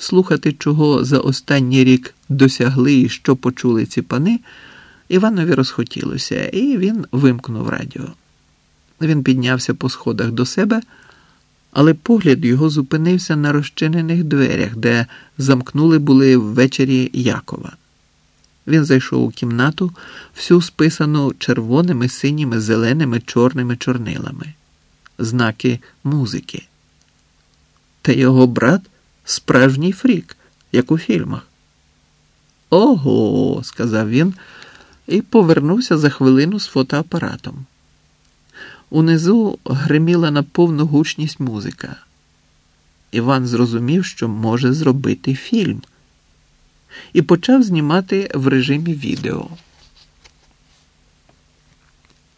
слухати, чого за останній рік досягли і що почули ці пани, Іванові розхотілося, і він вимкнув радіо. Він піднявся по сходах до себе, але погляд його зупинився на розчинених дверях, де замкнули були ввечері Якова. Він зайшов у кімнату, всю списану червоними, синіми, зеленими, чорними чорнилами, знаки музики. Та його брат справжній фрік, як у фільмах. Ого, сказав він і повернувся за хвилину з фотоапаратом. Унизу гриміла на повну гучність музика. Іван зрозумів, що може зробити фільм, і почав знімати в режимі відео.